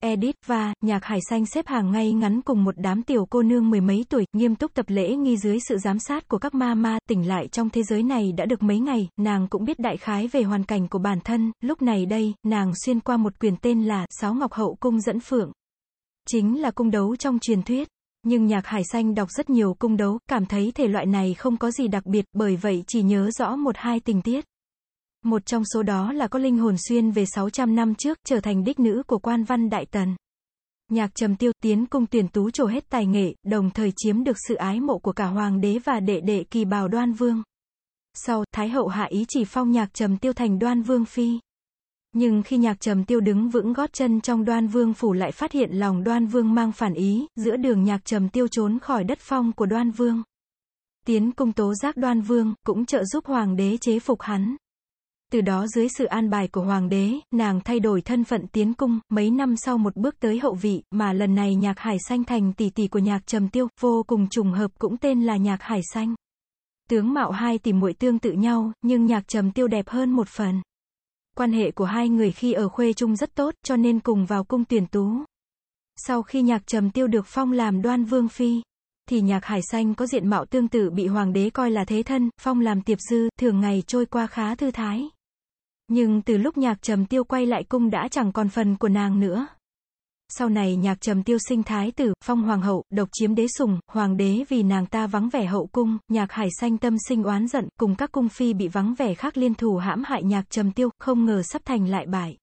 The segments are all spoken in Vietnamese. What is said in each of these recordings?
edith và nhạc hải xanh xếp hàng ngay ngắn cùng một đám tiểu cô nương mười mấy tuổi, nghiêm túc tập lễ nghi dưới sự giám sát của các ma ma, tỉnh lại trong thế giới này đã được mấy ngày, nàng cũng biết đại khái về hoàn cảnh của bản thân, lúc này đây, nàng xuyên qua một quyền tên là Sáu Ngọc Hậu Cung dẫn phượng. Chính là cung đấu trong truyền thuyết. Nhưng nhạc hải xanh đọc rất nhiều cung đấu, cảm thấy thể loại này không có gì đặc biệt, bởi vậy chỉ nhớ rõ một hai tình tiết. Một trong số đó là có linh hồn xuyên về 600 năm trước, trở thành đích nữ của quan văn Đại Tần. Nhạc trầm tiêu tiến cung tuyển tú trổ hết tài nghệ, đồng thời chiếm được sự ái mộ của cả hoàng đế và đệ đệ kỳ bào đoan vương. Sau, Thái hậu hạ ý chỉ phong nhạc trầm tiêu thành đoan vương phi. Nhưng khi nhạc trầm tiêu đứng vững gót chân trong đoan vương phủ lại phát hiện lòng đoan vương mang phản ý, giữa đường nhạc trầm tiêu trốn khỏi đất phong của đoan vương. Tiến cung tố giác đoan vương, cũng trợ giúp hoàng đế chế phục hắn. Từ đó dưới sự an bài của hoàng đế, nàng thay đổi thân phận tiến cung, mấy năm sau một bước tới hậu vị, mà lần này nhạc hải xanh thành tỷ tỷ của nhạc trầm tiêu, vô cùng trùng hợp cũng tên là nhạc hải xanh. Tướng mạo hai tỷ muội tương tự nhau, nhưng nhạc trầm tiêu đẹp hơn một phần. Quan hệ của hai người khi ở khuê trung rất tốt, cho nên cùng vào cung tuyển tú. Sau khi nhạc trầm tiêu được phong làm đoan vương phi, thì nhạc hải xanh có diện mạo tương tự bị hoàng đế coi là thế thân, phong làm tiệp dư, thường ngày trôi qua khá thư thái. Nhưng từ lúc nhạc trầm tiêu quay lại cung đã chẳng còn phần của nàng nữa. Sau này nhạc trầm tiêu sinh thái tử, phong hoàng hậu, độc chiếm đế sùng, hoàng đế vì nàng ta vắng vẻ hậu cung, nhạc hải xanh tâm sinh oán giận, cùng các cung phi bị vắng vẻ khác liên thủ hãm hại nhạc trầm tiêu, không ngờ sắp thành lại bại.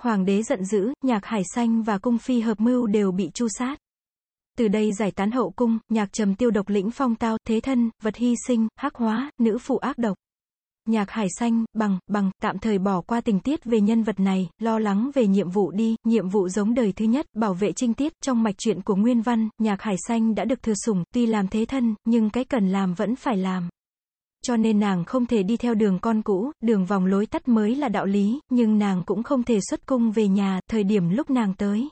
Hoàng đế giận dữ, nhạc hải xanh và cung phi hợp mưu đều bị chu sát. Từ đây giải tán hậu cung, nhạc trầm tiêu độc lĩnh phong tao, thế thân, vật hy sinh, hắc hóa, nữ phụ ác độc. Nhạc hải xanh, bằng, bằng, tạm thời bỏ qua tình tiết về nhân vật này, lo lắng về nhiệm vụ đi, nhiệm vụ giống đời thứ nhất, bảo vệ trinh tiết, trong mạch truyện của Nguyên Văn, nhạc hải xanh đã được thừa sủng, tuy làm thế thân, nhưng cái cần làm vẫn phải làm. Cho nên nàng không thể đi theo đường con cũ, đường vòng lối tắt mới là đạo lý, nhưng nàng cũng không thể xuất cung về nhà, thời điểm lúc nàng tới.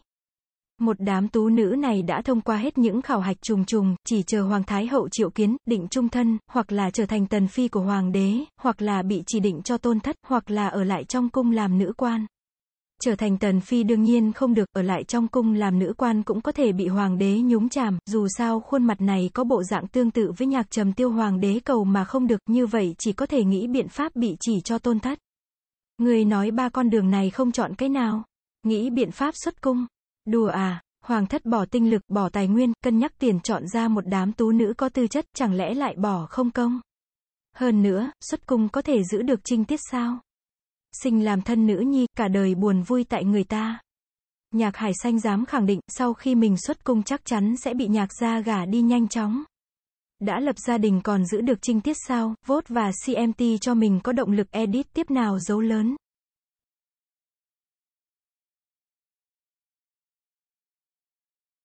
Một đám tú nữ này đã thông qua hết những khảo hạch trùng trùng, chỉ chờ Hoàng Thái Hậu triệu kiến, định trung thân, hoặc là trở thành tần phi của Hoàng đế, hoặc là bị chỉ định cho tôn thất, hoặc là ở lại trong cung làm nữ quan. Trở thành tần phi đương nhiên không được, ở lại trong cung làm nữ quan cũng có thể bị hoàng đế nhúng chàm, dù sao khuôn mặt này có bộ dạng tương tự với nhạc trầm tiêu hoàng đế cầu mà không được, như vậy chỉ có thể nghĩ biện pháp bị chỉ cho tôn thất. Người nói ba con đường này không chọn cái nào. Nghĩ biện pháp xuất cung. Đùa à, hoàng thất bỏ tinh lực, bỏ tài nguyên, cân nhắc tiền chọn ra một đám tú nữ có tư chất, chẳng lẽ lại bỏ không công? Hơn nữa, xuất cung có thể giữ được trinh tiết sao? Sinh làm thân nữ nhi, cả đời buồn vui tại người ta. Nhạc hải xanh dám khẳng định, sau khi mình xuất cung chắc chắn sẽ bị nhạc gia gả đi nhanh chóng. Đã lập gia đình còn giữ được trinh tiết sao, vote và CMT cho mình có động lực edit tiếp nào dấu lớn.